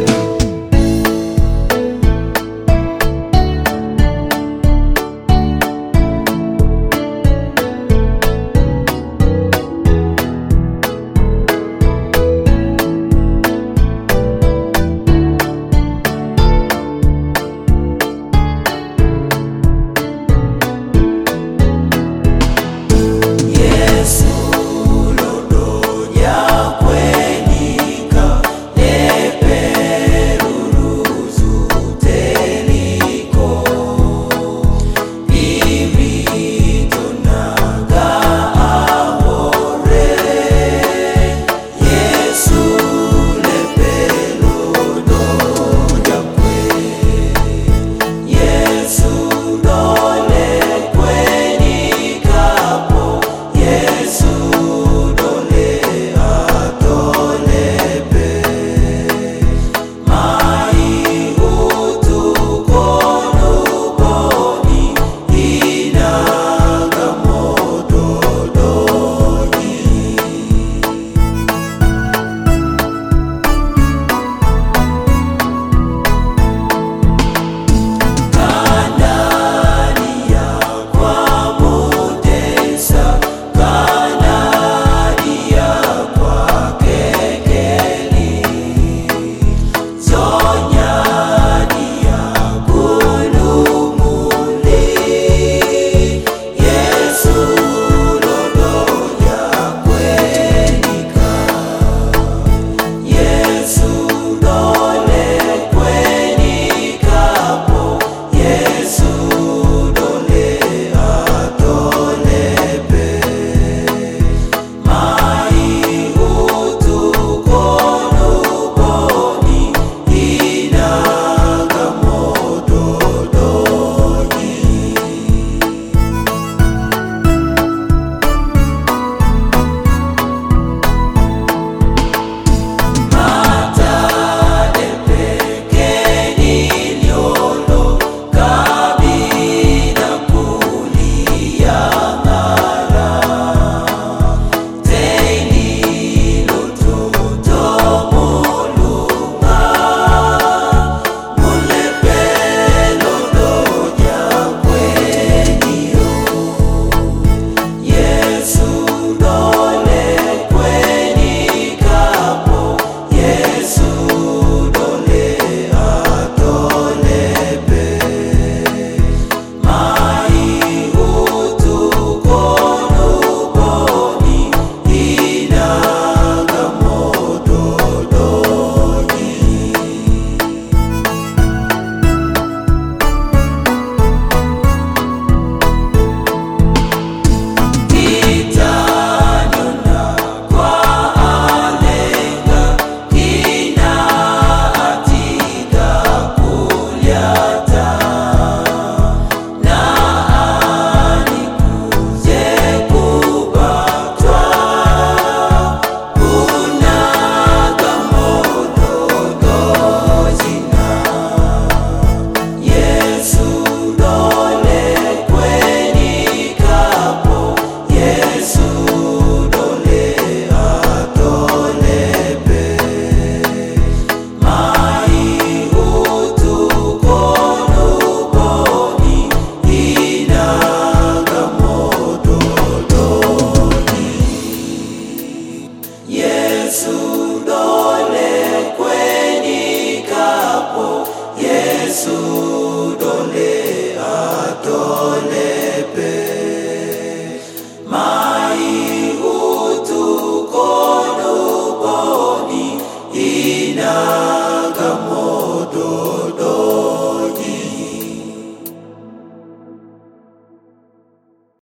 you. soul.